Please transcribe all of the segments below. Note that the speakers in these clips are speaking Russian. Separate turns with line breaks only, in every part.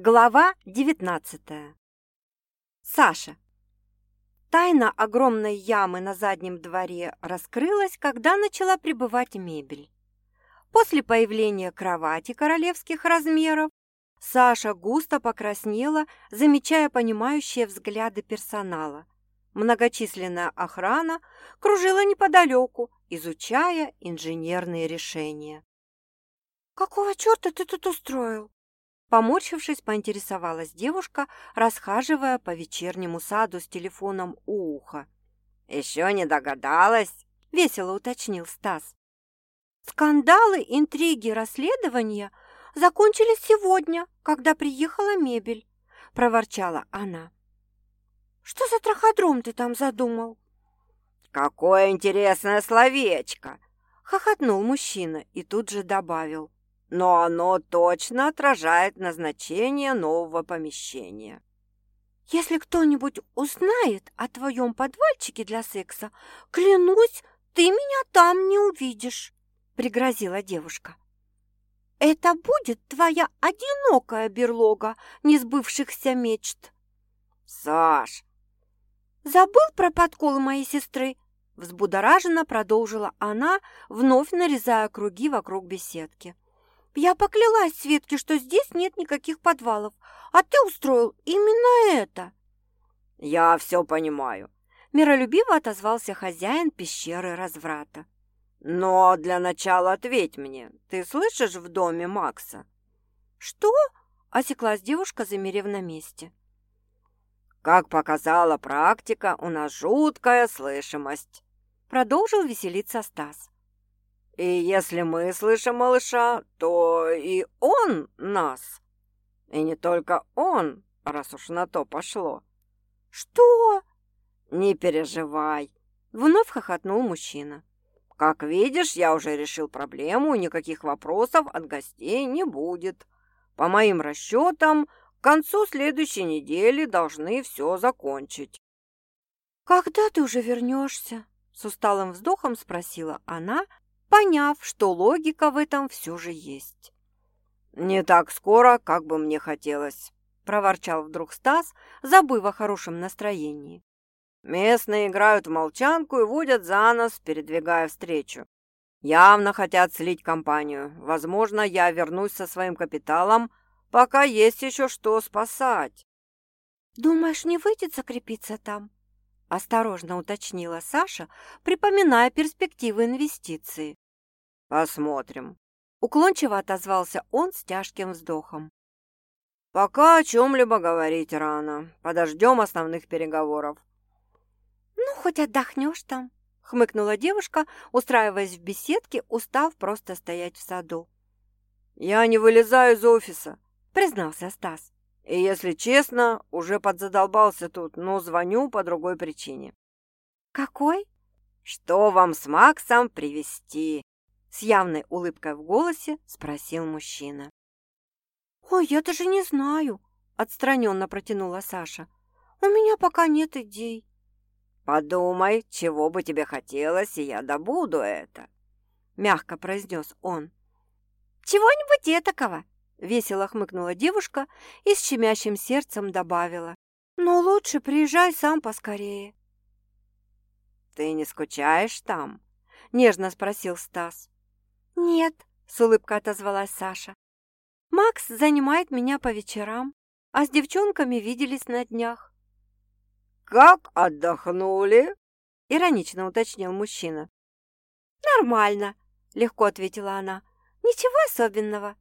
Глава 19. Саша. Тайна огромной ямы на заднем дворе раскрылась, когда начала прибывать мебель. После появления кровати королевских размеров Саша густо покраснела, замечая понимающие взгляды персонала. Многочисленная охрана кружила неподалеку, изучая инженерные решения. «Какого черта ты тут устроил?» Поморщившись, поинтересовалась девушка, расхаживая по вечернему саду с телефоном у уха.
«Еще не догадалась?»
– весело уточнил Стас. «Скандалы, интриги, расследования закончились сегодня, когда приехала мебель», – проворчала она. «Что за траходром ты там задумал?»
«Какое интересное словечко!»
– хохотнул мужчина и тут же добавил
но оно точно отражает назначение нового помещения.
Если кто-нибудь узнает о твоем подвальчике для секса, клянусь, ты меня там не увидишь, пригрозила девушка. Это будет твоя одинокая берлога несбывшихся мечт.
Саш!
Забыл про подколы моей сестры? Взбудораженно продолжила она, вновь нарезая круги вокруг беседки. Я поклялась Светке, что здесь нет никаких подвалов, а ты устроил именно это.
Я все понимаю.
Миролюбиво отозвался хозяин пещеры разврата.
Но для начала ответь мне, ты слышишь в доме Макса?
Что? Осеклась девушка, замерев на месте.
Как показала практика, у нас жуткая слышимость.
Продолжил веселиться Стас.
И если мы слышим малыша, то и он нас. И не только он, раз уж на то пошло.
Что?
Не переживай.
Вновь хохотнул мужчина.
Как видишь, я уже решил проблему, никаких вопросов от гостей не будет. По моим расчетам, к концу следующей недели должны все закончить.
«Когда ты уже вернешься?» С усталым вздохом спросила она, поняв, что логика в этом все же есть.
«Не так скоро, как бы мне хотелось», – проворчал вдруг Стас, забыв о хорошем настроении. «Местные играют в молчанку и водят за нос, передвигая встречу. Явно хотят слить компанию. Возможно, я вернусь со своим капиталом, пока есть еще что спасать».
«Думаешь, не выйдет закрепиться там?» Осторожно уточнила Саша, припоминая перспективы инвестиции.
«Посмотрим», —
уклончиво отозвался он с тяжким вздохом.
«Пока о чем-либо говорить рано. Подождем основных переговоров».
«Ну, хоть отдохнешь там», — хмыкнула девушка, устраиваясь в беседке, устав просто стоять в саду.
«Я не вылезаю из офиса», —
признался Стас.
И, если честно, уже подзадолбался тут, но звоню по другой причине.
Какой?
Что вам с Максом привезти?
С явной улыбкой в голосе спросил мужчина. Ой, я даже не знаю, отстраненно протянула Саша. У меня пока нет идей.
Подумай, чего бы тебе хотелось, и я добуду это, мягко произнес он.
Чего-нибудь этакого, Весело хмыкнула девушка и с щемящим сердцем добавила. «Но лучше приезжай сам поскорее».
«Ты не скучаешь там?» – нежно спросил Стас.
«Нет», – с улыбкой отозвалась Саша. «Макс занимает меня по вечерам, а с девчонками виделись на днях».
«Как отдохнули?»
– иронично уточнил мужчина. «Нормально», – легко ответила она. «Ничего особенного».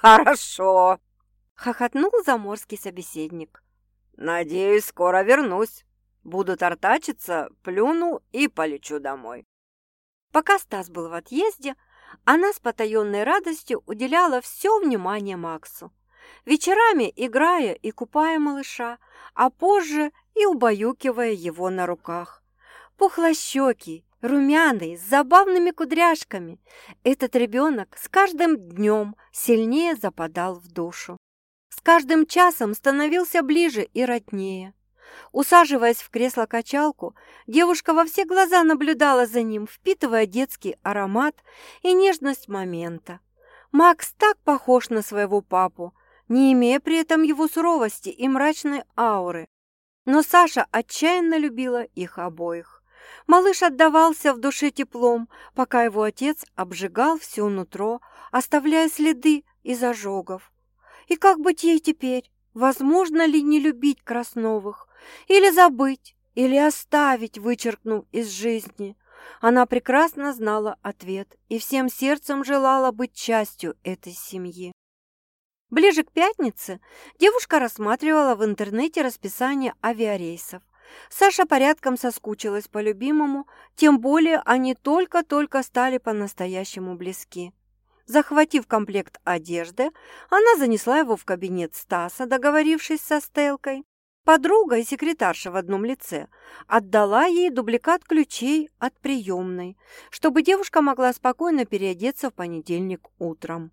«Хорошо!»
— хохотнул заморский собеседник.
«Надеюсь, скоро вернусь. Буду тортачиться, плюну и полечу домой».
Пока Стас был в отъезде, она с потаенной радостью уделяла все внимание Максу. Вечерами играя и купая малыша, а позже и убаюкивая его на руках. Пухлощекий, румяный, с забавными кудряшками. Этот ребенок с каждым днем сильнее западал в душу. С каждым часом становился ближе и роднее. Усаживаясь в кресло-качалку, девушка во все глаза наблюдала за ним, впитывая детский аромат и нежность момента. Макс так похож на своего папу. не имея при этом его суровости и мрачной ауры. Но Саша отчаянно любила их обоих. Малыш отдавался в душе теплом, пока его отец обжигал все нутро, оставляя следы из ожогов. И как быть ей теперь? Возможно ли не любить Красновых? Или забыть? Или оставить, вычеркнув из жизни? Она прекрасно знала ответ и всем сердцем желала быть частью этой семьи. Ближе к пятнице девушка рассматривала в интернете расписание авиарейсов. Саша порядком соскучилась по любимому, тем более они только-только стали по-настоящему близки. Захватив комплект одежды, она занесла его в кабинет Стаса, договорившись со Стелкой. Подруга и секретарша в одном лице отдала ей дубликат ключей от приемной, чтобы девушка могла спокойно переодеться в понедельник утром.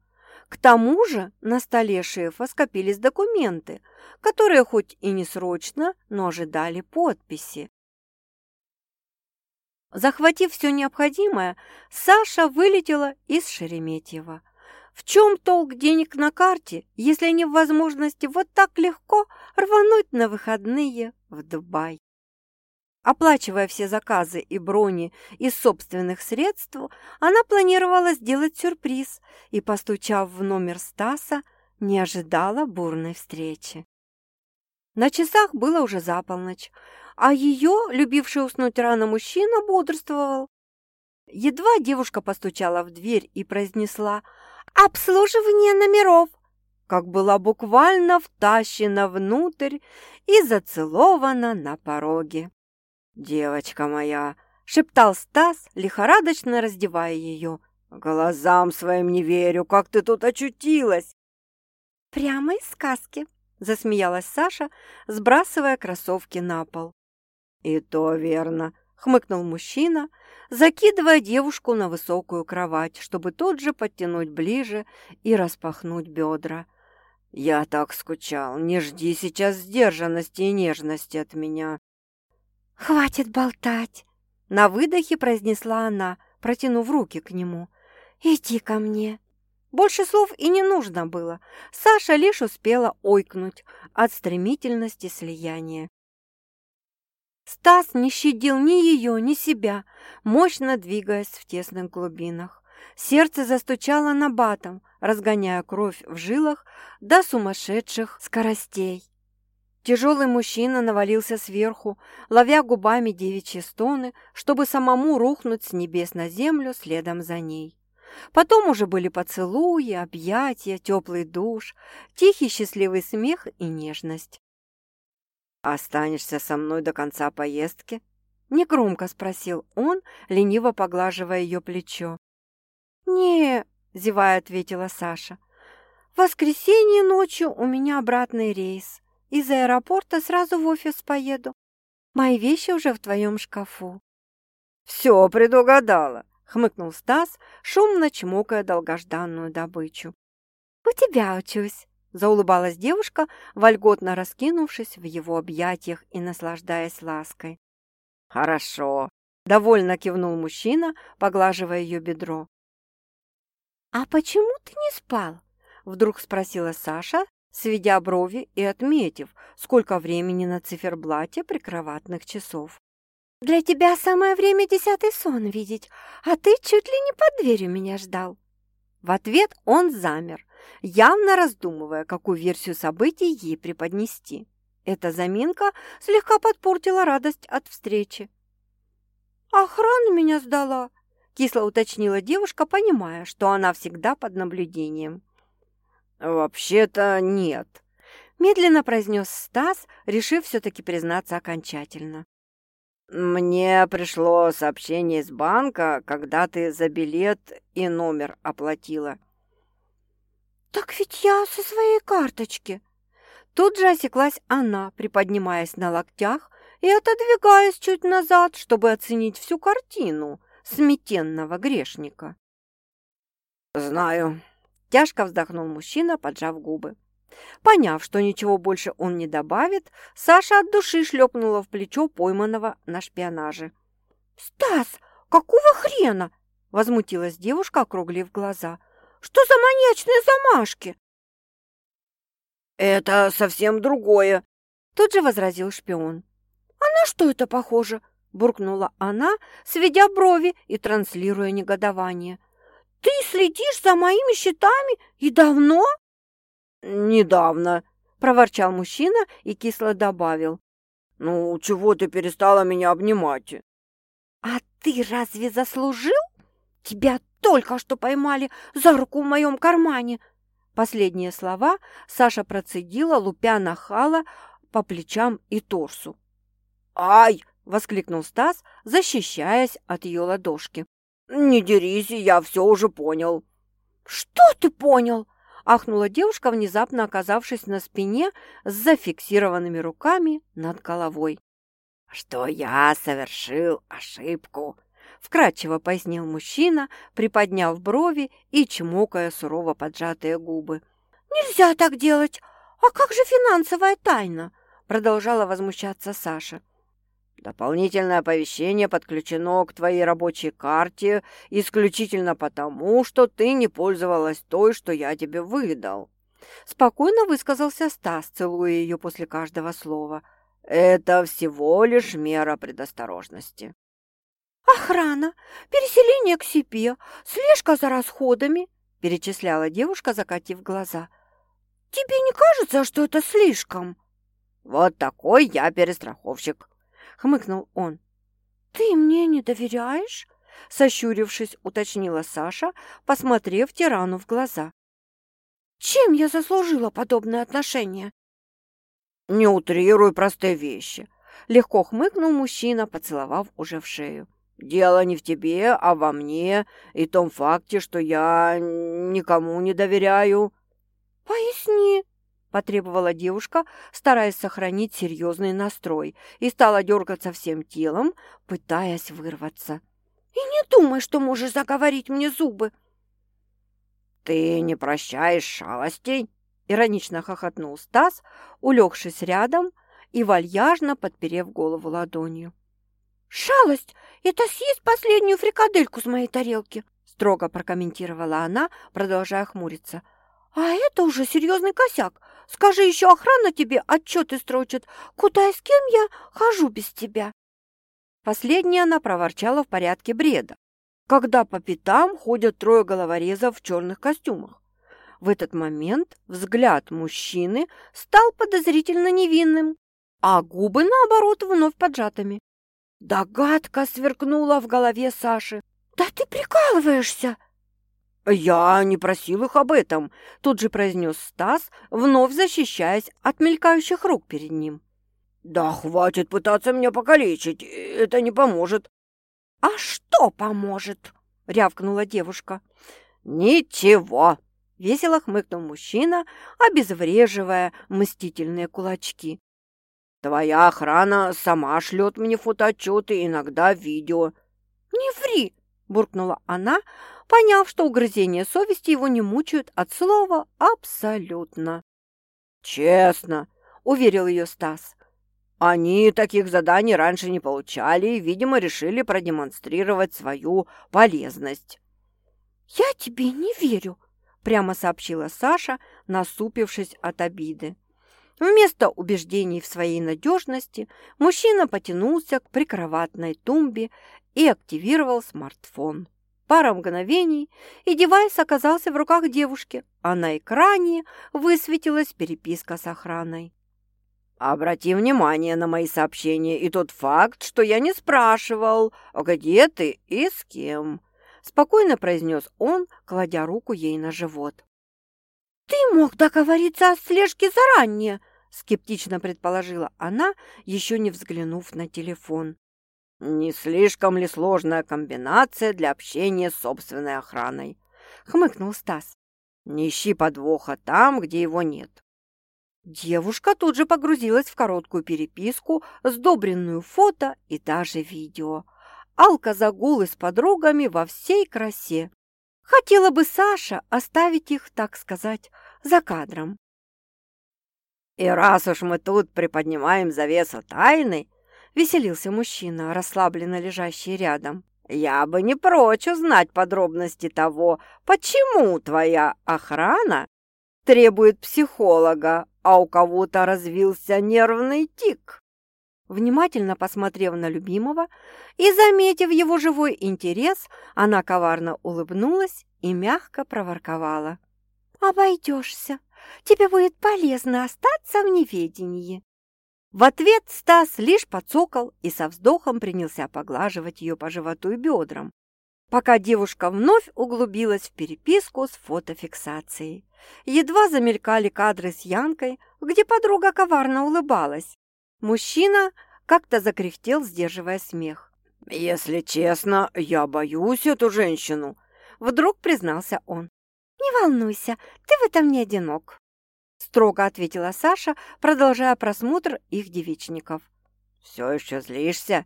К тому же на столе шефа скопились документы, которые хоть и не срочно, но ожидали подписи. Захватив все необходимое, Саша вылетела из Шереметьева. В чем толк денег на карте, если не в возможности вот так легко рвануть на выходные в Дубай? Оплачивая все заказы и брони из собственных средств, она планировала сделать сюрприз и, постучав в номер Стаса, не ожидала бурной встречи. На часах было уже за полночь, а ее, любивший уснуть рано мужчина, бодрствовал. Едва девушка постучала в дверь и произнесла «Обслуживание номеров!» как была буквально втащена внутрь и зацелована на пороге. «Девочка моя!» — шептал Стас, лихорадочно раздевая ее. «Глазам своим не верю, как ты тут очутилась!» «Прямо из сказки!» — засмеялась Саша, сбрасывая кроссовки на пол. «И то верно!» — хмыкнул мужчина, закидывая девушку на высокую кровать, чтобы тут же подтянуть ближе и распахнуть бедра. «Я так скучал. Не жди сейчас сдержанности и нежности от меня.
«Хватит болтать!» — на выдохе произнесла она, протянув руки к нему. «Иди ко мне!» Больше слов и не нужно было. Саша лишь успела ойкнуть от стремительности слияния. Стас не щадил ни ее, ни себя, мощно двигаясь в тесных глубинах. Сердце застучало на батом, разгоняя кровь в жилах до сумасшедших скоростей. Тяжелый мужчина навалился сверху, ловя губами девичьи стоны, чтобы самому рухнуть с небес на землю следом за ней. Потом уже были поцелуи, объятия, теплый душ, тихий счастливый смех и нежность. «Останешься со мной до конца поездки?» Негромко спросил он, лениво поглаживая ее плечо. «Не», — зевая ответила Саша, — «в воскресенье ночью у меня обратный рейс. Из аэропорта сразу в офис поеду. Мои вещи уже в твоем шкафу».
«Все предугадала», — хмыкнул Стас, шумно чмокая долгожданную добычу.
«У тебя учусь», — заулыбалась девушка, вольготно раскинувшись в его объятиях и наслаждаясь лаской.
«Хорошо», — довольно кивнул мужчина, поглаживая ее бедро.
«А почему ты не спал?» — вдруг спросила Саша, сведя брови и отметив, сколько времени на циферблате прикроватных часов. «Для тебя самое время десятый сон видеть, а ты чуть ли не под дверью меня ждал».
В ответ он замер, явно раздумывая, какую версию событий ей преподнести. Эта заминка слегка подпортила радость от встречи.
«Охрана меня сдала», —
кисло уточнила девушка, понимая, что она всегда под наблюдением. «Вообще-то нет», – медленно произнес Стас, решив все-таки признаться окончательно. «Мне пришло сообщение из банка, когда ты за билет и номер оплатила».
«Так ведь я со своей карточки».
Тут же осеклась она, приподнимаясь на локтях и отодвигаясь чуть назад, чтобы оценить всю картину сметенного грешника. «Знаю», Тяжко вздохнул мужчина, поджав губы. Поняв, что ничего больше он не добавит, Саша от души шлепнула в плечо пойманного на шпионаже.
«Стас, какого хрена?» – возмутилась девушка, округлив глаза. «Что за маньячные замашки?» «Это совсем другое», —
тут же возразил шпион. «А на что это похоже?» — буркнула она, сведя брови и транслируя негодование. «Ты следишь за моими счетами и давно?»
«Недавно», — проворчал мужчина и кисло добавил. «Ну, чего ты перестала меня обнимать?»
«А ты разве заслужил? Тебя только что поймали за руку в моем кармане!» Последние слова Саша процедила, лупя нахала по плечам и торсу.
«Ай!»
— воскликнул Стас, защищаясь от ее ладошки.
«Не дерись, я все уже понял».
«Что ты понял?» — ахнула девушка, внезапно оказавшись на спине с зафиксированными руками над головой.
«Что я совершил ошибку», —
вкратчиво пояснил мужчина, приподняв брови и чмокая сурово поджатые губы. «Нельзя так делать! А как же финансовая тайна?» — продолжала возмущаться Саша.
«Дополнительное оповещение подключено к твоей рабочей карте исключительно потому, что ты не пользовалась той, что я тебе выдал».
Спокойно высказался Стас, целуя ее после каждого слова.
«Это всего лишь мера предосторожности».
«Охрана, переселение к себе, слежка за расходами», – перечисляла девушка, закатив глаза. «Тебе не кажется, что это слишком?»
«Вот такой я перестраховщик», – хмыкнул он.
«Ты мне не доверяешь?» – сощурившись, уточнила Саша, посмотрев тирану в глаза. «Чем я заслужила подобное отношение?»
«Не утрируй простые вещи», – легко хмыкнул мужчина, поцеловав уже в шею. Дело не в тебе, а во мне и том факте, что я никому не доверяю».
«Поясни», — потребовала девушка, стараясь сохранить серьезный настрой, и стала дергаться всем телом, пытаясь вырваться. «И не думай, что можешь заговорить мне зубы».
«Ты не прощаешь шалостей?»
— иронично хохотнул Стас, улегшись рядом и вальяжно подперев голову ладонью. «Шалость — это съесть последнюю фрикадельку с моей тарелки», строго прокомментировала она, продолжая хмуриться. «А это уже серьезный косяк. Скажи, еще охрана тебе отчеты строчит. Куда и с кем я хожу без тебя?» Последняя она проворчала в порядке бреда, когда по пятам ходят трое головорезов в черных костюмах. В этот момент взгляд мужчины стал подозрительно невинным, а губы, наоборот, вновь поджатыми. Догадка сверкнула в голове Саши. «Да ты прикалываешься!»
«Я не просил их об этом», — тут же произнес Стас, вновь защищаясь от мелькающих рук перед ним. «Да хватит пытаться меня покалечить, это не поможет».
«А что поможет?» — рявкнула девушка.
«Ничего», —
весело хмыкнул мужчина, обезвреживая мстительные кулачки.
Твоя охрана сама шлет мне фотоотчеты, иногда видео».
«Не ври!» – буркнула она, поняв, что угрызения совести его не мучают от слова «абсолютно».
«Честно», – уверил ее Стас. «Они таких заданий раньше не получали и, видимо, решили продемонстрировать свою полезность».
«Я тебе не верю», – прямо сообщила Саша, насупившись от обиды. Вместо убеждений в своей надежности мужчина потянулся к прикроватной тумбе и активировал смартфон. Пара мгновений, и девайс оказался в руках девушки, а на экране высветилась переписка с охраной.
«Обрати внимание на мои сообщения и тот факт, что я не спрашивал, где ты и с кем», спокойно произнес он, кладя руку ей на живот.
«Ты мог договориться о слежке заранее», скептично предположила она, еще не взглянув на телефон.
«Не слишком ли сложная комбинация для общения с собственной охраной?» — хмыкнул Стас. «Не ищи подвоха там, где его нет».
Девушка тут же погрузилась в короткую переписку, сдобренную фото и даже видео. Алка-загулы с подругами во всей красе. Хотела бы Саша оставить их, так сказать, за кадром.
«И раз уж мы тут приподнимаем завесу тайны», — веселился мужчина, расслабленно лежащий рядом, «я бы не прочь узнать подробности того, почему твоя охрана требует психолога, а у кого-то развился нервный тик.
Внимательно посмотрев на любимого и заметив его живой интерес, она коварно улыбнулась и мягко проворковала. «Обойдешься. Тебе будет полезно остаться в неведении». В ответ Стас лишь подсокол и со вздохом принялся поглаживать ее по животу и бедрам, пока девушка вновь углубилась в переписку с фотофиксацией. Едва замелькали кадры с Янкой, где подруга коварно улыбалась. Мужчина как-то закряхтел, сдерживая смех.
«Если честно, я боюсь эту женщину», — вдруг признался он.
«Не волнуйся, ты в этом не одинок», — строго ответила Саша, продолжая просмотр их девичников.
«Все еще злишься?»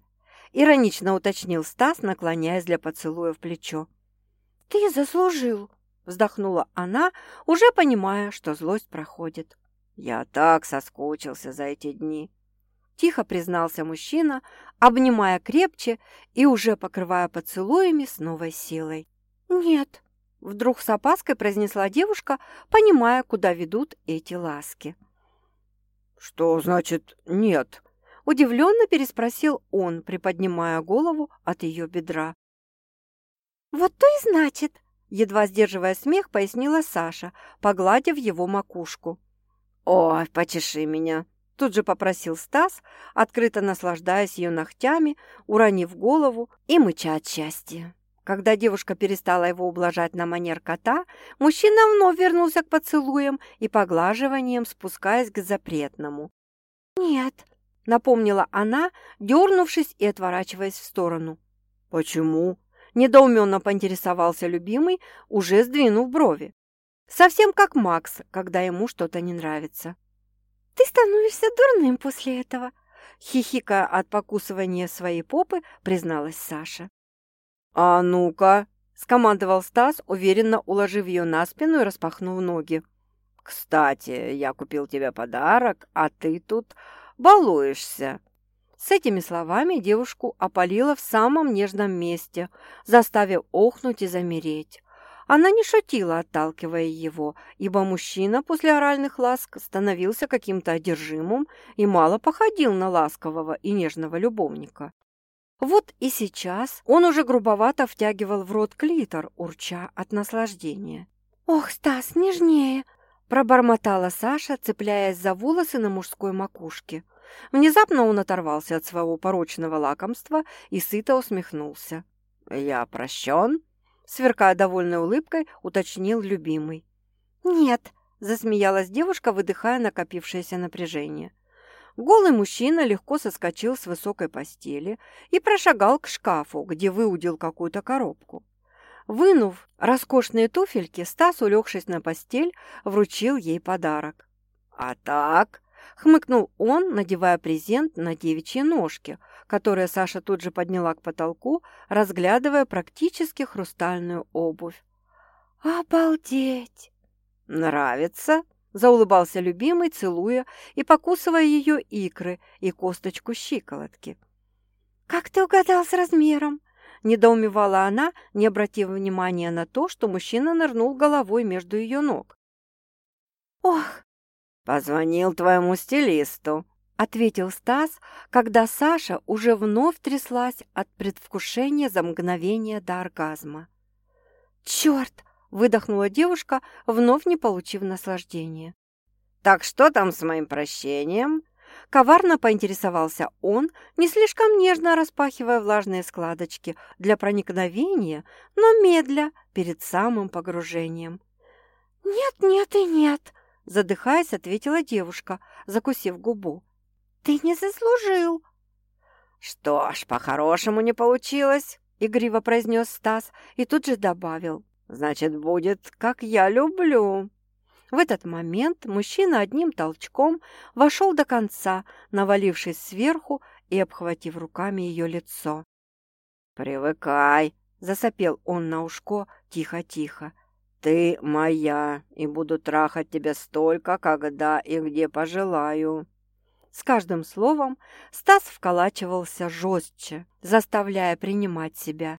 Иронично уточнил Стас, наклоняясь для поцелуя в плечо. «Ты заслужил!» Вздохнула она, уже понимая, что злость проходит.
«Я так соскучился за эти дни!»
Тихо признался мужчина, обнимая крепче и уже покрывая поцелуями с новой силой. «Нет!» Вдруг с опаской произнесла девушка, понимая, куда ведут эти ласки.
«Что значит «нет»?»
Удивленно переспросил он, приподнимая голову от ее бедра. «Вот то и значит!» Едва сдерживая смех, пояснила Саша, погладив его макушку.
«Ой, почеши меня!» Тут же попросил Стас, открыто наслаждаясь ее ногтями, уронив голову и мыча от счастья.
Когда девушка перестала его ублажать на манер кота, мужчина вновь вернулся к поцелуям и поглаживаниям, спускаясь к запретному. «Нет», напомнила она, дернувшись и отворачиваясь в сторону.
«Почему?»
– недоуменно поинтересовался любимый, уже сдвинув брови. Совсем как Макс, когда ему что-то не нравится. «Ты становишься дурным после этого», – хихикая от покусывания своей попы, призналась Саша.
«А ну-ка!»
– скомандовал Стас, уверенно уложив ее на спину и распахнув ноги.
«Кстати, я купил тебе подарок, а ты тут балуешься».
С этими словами девушку опалило в самом нежном месте, заставив охнуть и замереть. Она не шутила, отталкивая его, ибо мужчина после оральных ласк становился каким-то одержимым и мало походил на ласкового и нежного любовника. Вот и сейчас он уже грубовато втягивал в рот клитор, урча от наслаждения. «Ох, Стас, нежнее!» Пробормотала Саша, цепляясь за волосы на мужской макушке. Внезапно он оторвался от своего порочного лакомства и сыто усмехнулся.
«Я прощен?»
Сверкая довольной улыбкой, уточнил любимый. «Нет», – засмеялась девушка, выдыхая накопившееся напряжение. Голый мужчина легко соскочил с высокой постели и прошагал к шкафу, где выудил какую-то коробку. Вынув роскошные туфельки, Стас, улегшись на постель, вручил ей подарок.
«А так?»
— хмыкнул он, надевая презент на девичьи ножки, которые Саша тут же подняла к потолку, разглядывая практически хрустальную обувь. «Обалдеть!»
«Нравится?»
— заулыбался любимый, целуя и покусывая ее икры и косточку щиколотки. «Как ты угадал с размером?» Недоумевала она, не обратив внимания на то, что мужчина нырнул головой между ее ног. «Ох!»
«Позвонил твоему стилисту», —
ответил Стас, когда Саша уже вновь тряслась от предвкушения за мгновение до оргазма. «Черт!» — выдохнула девушка, вновь не получив наслаждения.
«Так что там с моим прощением?»
Коварно поинтересовался он, не слишком нежно распахивая влажные складочки для проникновения, но медля перед самым погружением. «Нет, нет и нет», – задыхаясь, ответила девушка, закусив губу. «Ты не заслужил».
«Что ж, по-хорошему не получилось», – игриво произнес Стас и тут же добавил. «Значит, будет, как я люблю».
В этот момент мужчина одним толчком вошел до конца, навалившись сверху и обхватив руками ее лицо.
«Привыкай!»
– засопел он на ушко тихо-тихо.
«Ты моя, и буду трахать тебя столько, когда и где пожелаю».
С каждым словом Стас вколачивался жестче, заставляя принимать себя.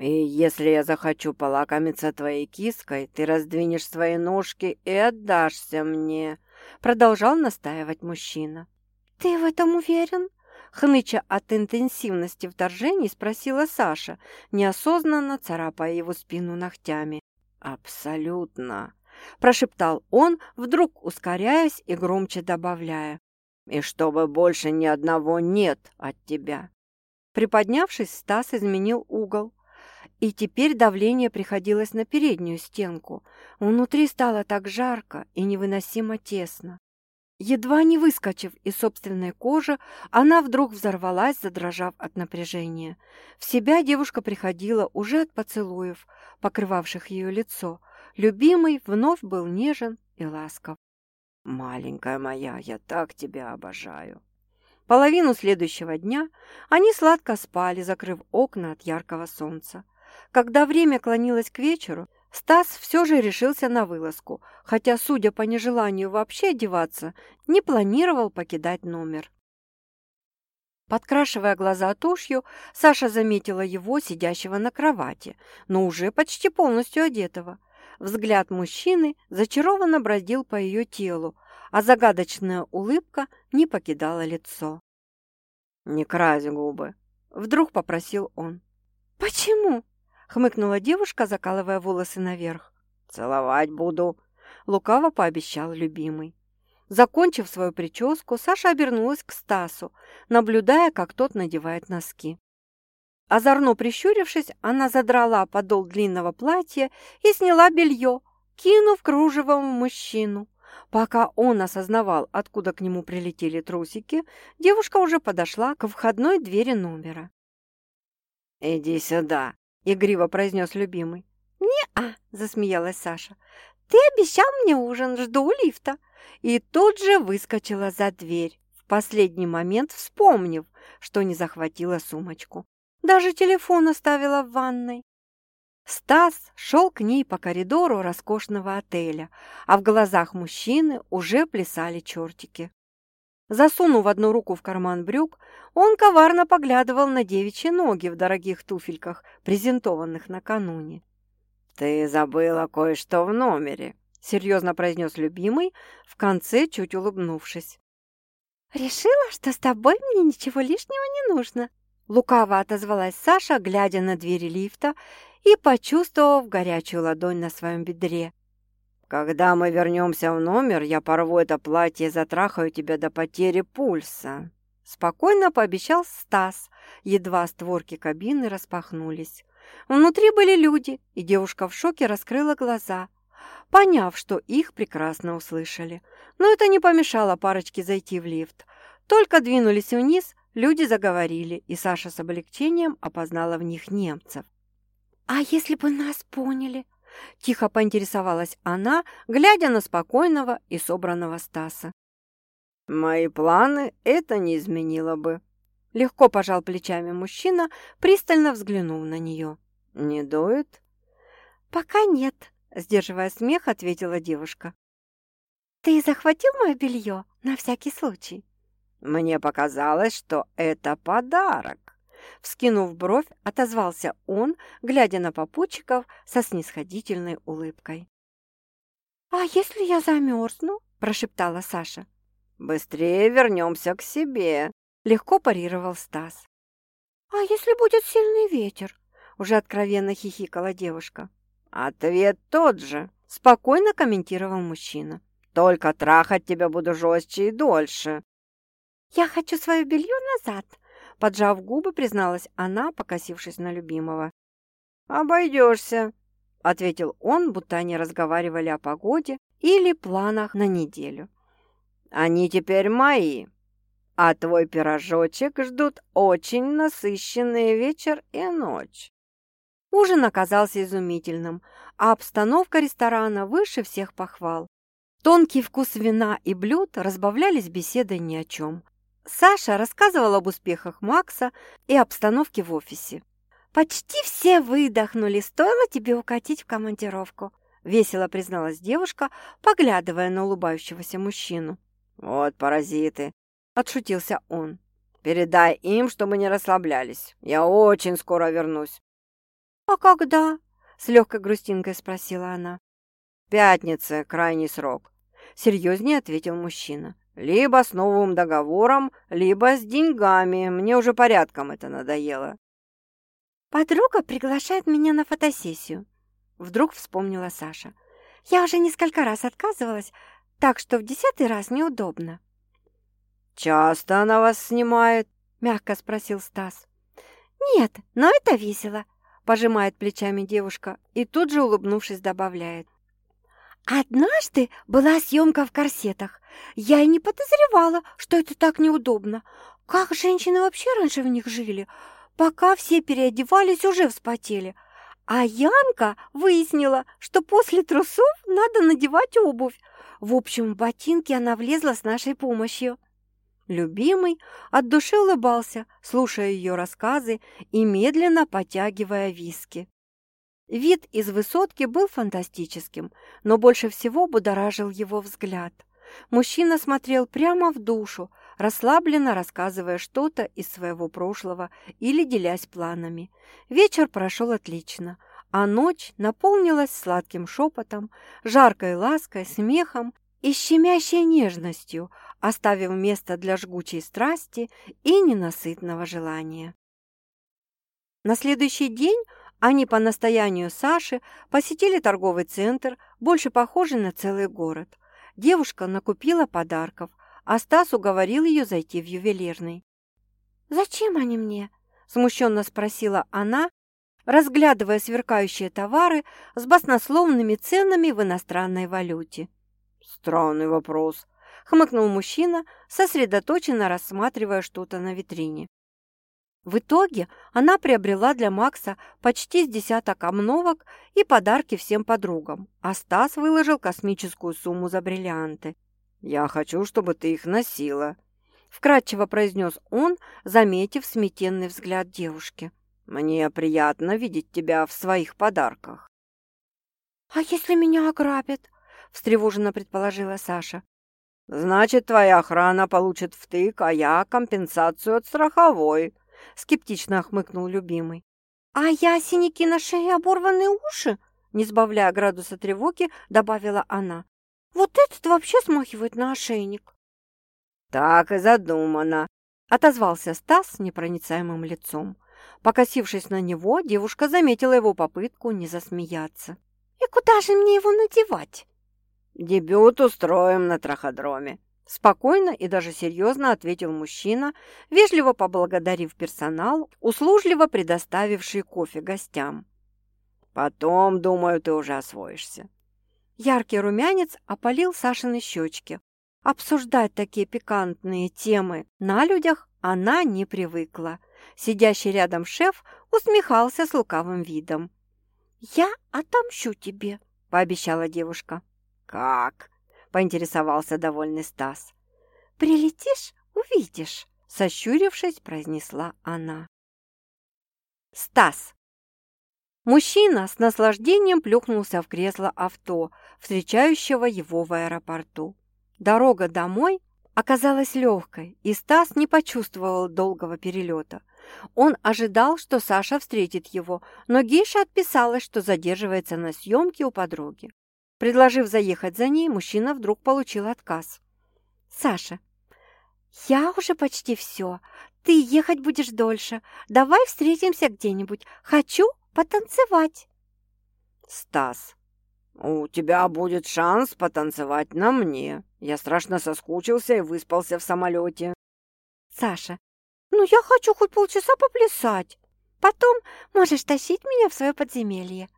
И если я захочу полакомиться твоей киской, ты раздвинешь свои ножки и отдашься мне», — продолжал настаивать мужчина.
«Ты в этом уверен?» Хныча от интенсивности вторжений, спросила Саша, неосознанно царапая его спину ногтями.
«Абсолютно», – прошептал он, вдруг ускоряясь и громче добавляя. «И чтобы больше ни одного нет от тебя».
Приподнявшись, Стас изменил угол, и теперь давление приходилось на переднюю стенку. Внутри стало так жарко и невыносимо тесно. Едва не выскочив из собственной кожи, она вдруг взорвалась, задрожав от напряжения. В себя девушка приходила уже от поцелуев, покрывавших ее лицо. Любимый вновь был нежен и ласков.
«Маленькая моя, я так тебя обожаю!»
Половину следующего дня они сладко спали, закрыв окна от яркого солнца. Когда время клонилось к вечеру, Стас все же решился на вылазку, хотя, судя по нежеланию вообще одеваться, не планировал покидать номер. Подкрашивая глаза тушью, Саша заметила его, сидящего на кровати, но уже почти полностью одетого. Взгляд мужчины зачарованно бродил по ее телу, а загадочная улыбка не покидала лицо.
«Не крась губы», — вдруг попросил он.
«Почему?» Хмыкнула девушка, закалывая волосы наверх.
«Целовать буду», —
лукаво пообещал любимый. Закончив свою прическу, Саша обернулась к Стасу, наблюдая, как тот надевает носки. Озорно прищурившись, она задрала подол длинного платья и сняла белье, кинув кружевому мужчину. Пока он осознавал, откуда к нему прилетели трусики, девушка уже подошла к входной двери номера.
«Иди сюда», —
игриво произнес любимый. «Не-а», — засмеялась Саша. «Ты обещал мне ужин, жду лифта». И тут же выскочила за дверь, в последний момент вспомнив, что не захватила сумочку. Даже телефон оставила в ванной. Стас шел к ней по коридору роскошного отеля, а в глазах мужчины уже плясали чертики. Засунув одну руку в карман брюк, он коварно поглядывал на девичьи ноги в дорогих туфельках, презентованных накануне.
«Ты забыла кое-что в номере», — серьезно произнес любимый, в конце чуть улыбнувшись.
«Решила, что с тобой мне ничего лишнего не нужно», — лукаво отозвалась Саша, глядя на двери лифта и почувствовав горячую ладонь на своем бедре.
Когда мы вернемся в номер, я порву это платье и затрахаю тебя до потери пульса.
Спокойно пообещал Стас, едва створки кабины распахнулись. Внутри были люди, и девушка в шоке раскрыла глаза, поняв, что их прекрасно услышали. Но это не помешало парочке зайти в лифт. Только двинулись вниз, люди заговорили, и Саша с облегчением опознала в них немцев. «А если бы нас поняли?» Тихо поинтересовалась она, глядя на спокойного и собранного Стаса.
«Мои планы это не изменило бы», —
легко пожал плечами мужчина, пристально взглянув на нее.
«Не дует?»
«Пока нет», — сдерживая смех, ответила девушка. «Ты захватил мое белье на всякий случай?»
«Мне показалось, что это подарок».
Вскинув бровь, отозвался он, глядя на попутчиков со снисходительной улыбкой. «А если я замерзну?» – прошептала Саша.
«Быстрее вернемся к себе», – легко парировал Стас.
«А если будет сильный ветер?» – уже откровенно хихикала девушка.
«Ответ тот же», –
спокойно комментировал мужчина.
«Только трахать тебя буду жестче и дольше».
«Я хочу свое белье назад», Поджав губы, призналась она, покосившись на любимого.
«Обойдешься», — ответил
он, будто они разговаривали о погоде или планах на неделю.
«Они теперь мои, а твой пирожочек ждут очень насыщенный вечер и ночь».
Ужин оказался изумительным, а обстановка ресторана выше всех похвал. Тонкий вкус вина и блюд разбавлялись беседой ни о чем. Саша рассказывал об успехах Макса и обстановке в офисе. «Почти все выдохнули, стоило тебе укатить в командировку», — весело призналась девушка, поглядывая на улыбающегося мужчину.
«Вот паразиты», — отшутился он. «Передай им, чтобы не расслаблялись. Я очень скоро вернусь».
«А когда?» – с легкой грустинкой спросила она.
«Пятница – крайний срок», – серьезнее ответил мужчина. «Либо с новым договором, либо с деньгами. Мне уже порядком это надоело».
«Подруга приглашает меня на фотосессию», – вдруг вспомнила Саша. «Я уже несколько раз отказывалась, так что в десятый раз неудобно».
«Часто она вас снимает?»
– мягко спросил Стас. «Нет, но это весело», – пожимает плечами девушка и тут же, улыбнувшись, добавляет. «Однажды была съемка в корсетах. Я и не подозревала, что это так неудобно. Как женщины вообще раньше в них жили? Пока все переодевались, уже вспотели. А Янка выяснила, что после трусов надо надевать обувь. В общем, в ботинки она влезла с нашей помощью». Любимый от души улыбался, слушая ее рассказы и медленно потягивая виски. Вид из высотки был фантастическим, но больше всего будоражил его взгляд. Мужчина смотрел прямо в душу, расслабленно рассказывая что-то из своего прошлого или делясь планами. Вечер прошел отлично, а ночь наполнилась сладким шепотом, жаркой лаской, смехом и щемящей нежностью, оставив место для жгучей страсти и ненасытного желания. На следующий день они по настоянию Саши посетили торговый центр, больше похожий на целый город. Девушка накупила подарков, а Стас уговорил ее зайти в ювелирный. «Зачем они мне?» – смущенно спросила она, разглядывая сверкающие товары с баснословными ценами в иностранной валюте.
«Странный вопрос», — хмыкнул мужчина, сосредоточенно рассматривая что-то на витрине.
В итоге она приобрела для Макса почти с десяток обновок и подарки всем подругам, а Стас выложил космическую сумму за бриллианты.
«Я хочу, чтобы ты их носила», —
вкратчиво произнес он, заметив сметенный взгляд девушки.
«Мне приятно видеть тебя в своих подарках».
«А если меня ограбят?» – встревоженно предположила Саша.
«Значит, твоя охрана получит втык, а я компенсацию от страховой», – скептично охмыкнул любимый.
«А я синяки на шее, оборванные уши?» Не сбавляя градуса тревоги, добавила она. «Вот этот вообще смахивает на ошейник».
«Так и задумано», –
отозвался Стас с непроницаемым лицом. Покосившись на него, девушка заметила его попытку не засмеяться. «И куда же мне его надевать?»
«Дебют устроим на траходроме», – спокойно и даже серьезно ответил мужчина, вежливо поблагодарив персонал, услужливо предоставивший кофе гостям. «Потом, думаю, ты уже освоишься».
Яркий румянец опалил Сашины щечки. Обсуждать такие пикантные темы на людях она не привыкла. Сидящий рядом шеф усмехался с лукавым видом. «Я отомщу тебе», – пообещала девушка.
«Как?» – поинтересовался довольный Стас.
«Прилетишь – увидишь», – сощурившись, произнесла она. Стас. Мужчина с наслаждением плюхнулся в кресло авто, встречающего его в аэропорту. Дорога домой оказалась легкой, и Стас не почувствовал долгого перелета. Он ожидал, что Саша встретит его, но Гейша отписалась, что задерживается на съемке у подруги. Предложив заехать за ней, мужчина вдруг получил отказ. «Саша, я уже почти все. Ты ехать будешь дольше. Давай встретимся где-нибудь. Хочу потанцевать».
«Стас, у тебя будет шанс потанцевать на мне. Я страшно соскучился и выспался в самолете».
«Саша, ну я хочу хоть полчаса поплясать. Потом можешь тащить меня в свое подземелье».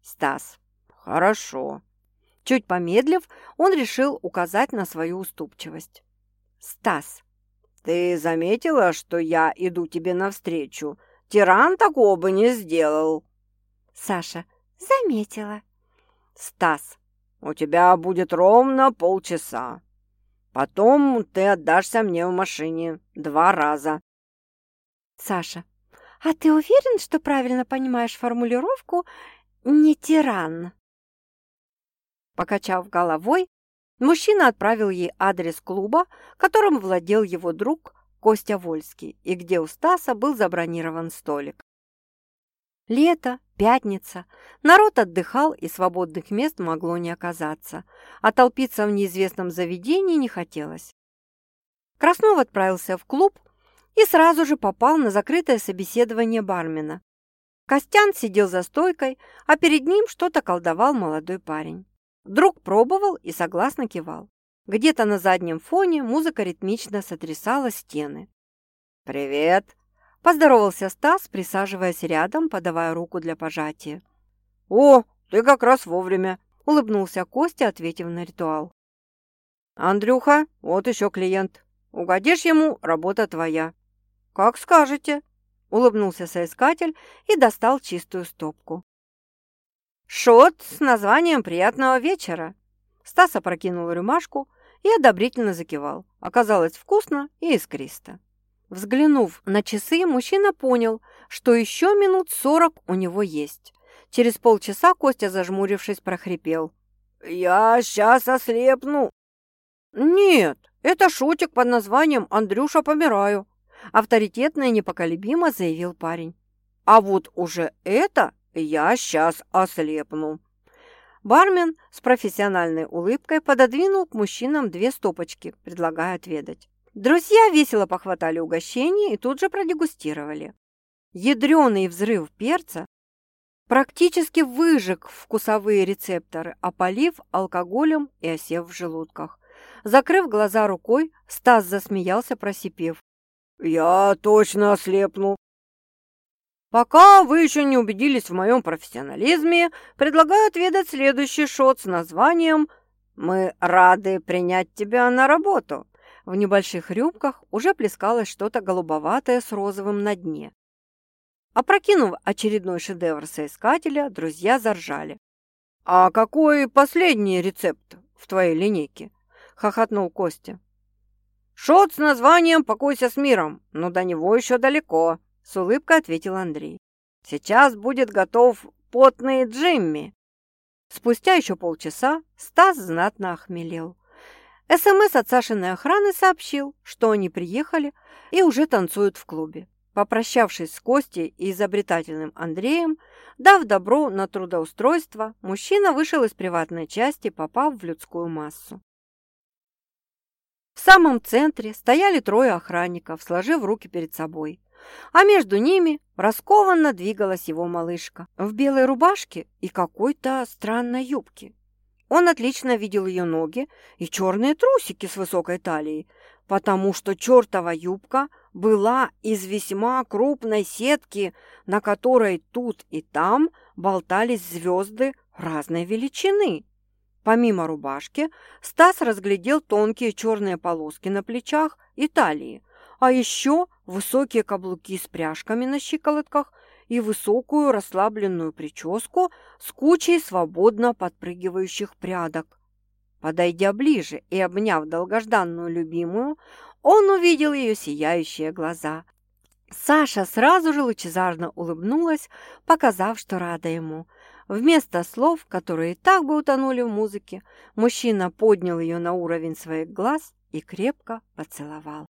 «Стас, «Хорошо». Чуть помедлив, он решил указать на свою уступчивость. «Стас, ты заметила, что я иду тебе навстречу? Тиран такого бы не сделал».
«Саша, заметила».
«Стас, у тебя будет ровно полчаса. Потом ты отдашься мне в машине два раза».
«Саша, а ты уверен, что правильно понимаешь формулировку «не тиран»?» Покачав головой, мужчина отправил ей адрес клуба, которым владел его друг Костя Вольский, и где у Стаса был забронирован столик. Лето, пятница. Народ отдыхал, и свободных мест могло не оказаться, а толпиться в неизвестном заведении не хотелось. Краснов отправился в клуб и сразу же попал на закрытое собеседование бармена. Костян сидел за стойкой, а перед ним что-то колдовал молодой парень. Друг пробовал и согласно кивал. Где-то на заднем фоне музыка ритмично сотрясала стены.
«Привет!» – поздоровался Стас, присаживаясь рядом, подавая руку для пожатия. «О, ты как раз вовремя!» – улыбнулся Костя, ответив на ритуал. «Андрюха, вот еще клиент. Угодишь ему, работа твоя». «Как скажете», – улыбнулся соискатель и достал чистую стопку. «Шот с названием «Приятного вечера». Стас опрокинул рюмашку и одобрительно закивал. Оказалось вкусно и искристо. Взглянув на часы, мужчина понял, что еще минут сорок у него есть. Через полчаса Костя, зажмурившись, прохрипел. «Я сейчас ослепну!» «Нет, это шутик под названием «Андрюша, помираю», авторитетно и непоколебимо заявил парень. «А вот уже это я сейчас ослепну». Бармен с профессиональной улыбкой пододвинул к мужчинам две стопочки, предлагая отведать. Друзья весело похватали угощение и тут же продегустировали. Ядреный взрыв перца практически выжег вкусовые рецепторы, опалив алкоголем и осев в желудках. Закрыв глаза рукой, Стас засмеялся, просипев. «Я точно ослепну!» Пока вы еще не убедились в моем профессионализме, предлагаю отведать следующий шот с названием «Мы рады принять тебя на работу». В небольших рюмках уже плескалось что-то голубоватое с розовым на дне. Опрокинув очередной шедевр соискателя, друзья заржали. «А какой последний рецепт в твоей линейке?» – хохотнул Костя. «Шот с названием «Покойся с миром», но до него еще далеко», – с улыбкой ответил Андрей. «Сейчас будет готов потный Джимми». Спустя еще полчаса Стас знатно охмелел. СМС от Сашиной охраны сообщил, что они приехали и уже танцуют в клубе. Попрощавшись с Костей и изобретательным Андреем, дав добро на трудоустройство, мужчина вышел из приватной части, попав в людскую массу. В самом центре стояли трое охранников, сложив руки перед собой. А между ними раскованно двигалась его малышка в белой рубашке и какой-то странной юбке. Он отлично видел ее ноги и черные трусики с высокой талией, потому что чертова юбка была из весьма крупной сетки, на которой тут и там болтались звезды разной величины. Помимо рубашки, Стас разглядел тонкие черные полоски на плечах и талии, а еще высокие каблуки с пряжками на щиколотках и высокую расслабленную прическу с кучей свободно подпрыгивающих прядок. Подойдя ближе и обняв долгожданную любимую, он увидел ее сияющие глаза. Саша сразу же лучезарно улыбнулась, показав, что рада ему. Вместо слов, которые и так бы утонули в музыке, мужчина поднял ее на уровень своих глаз и крепко поцеловал.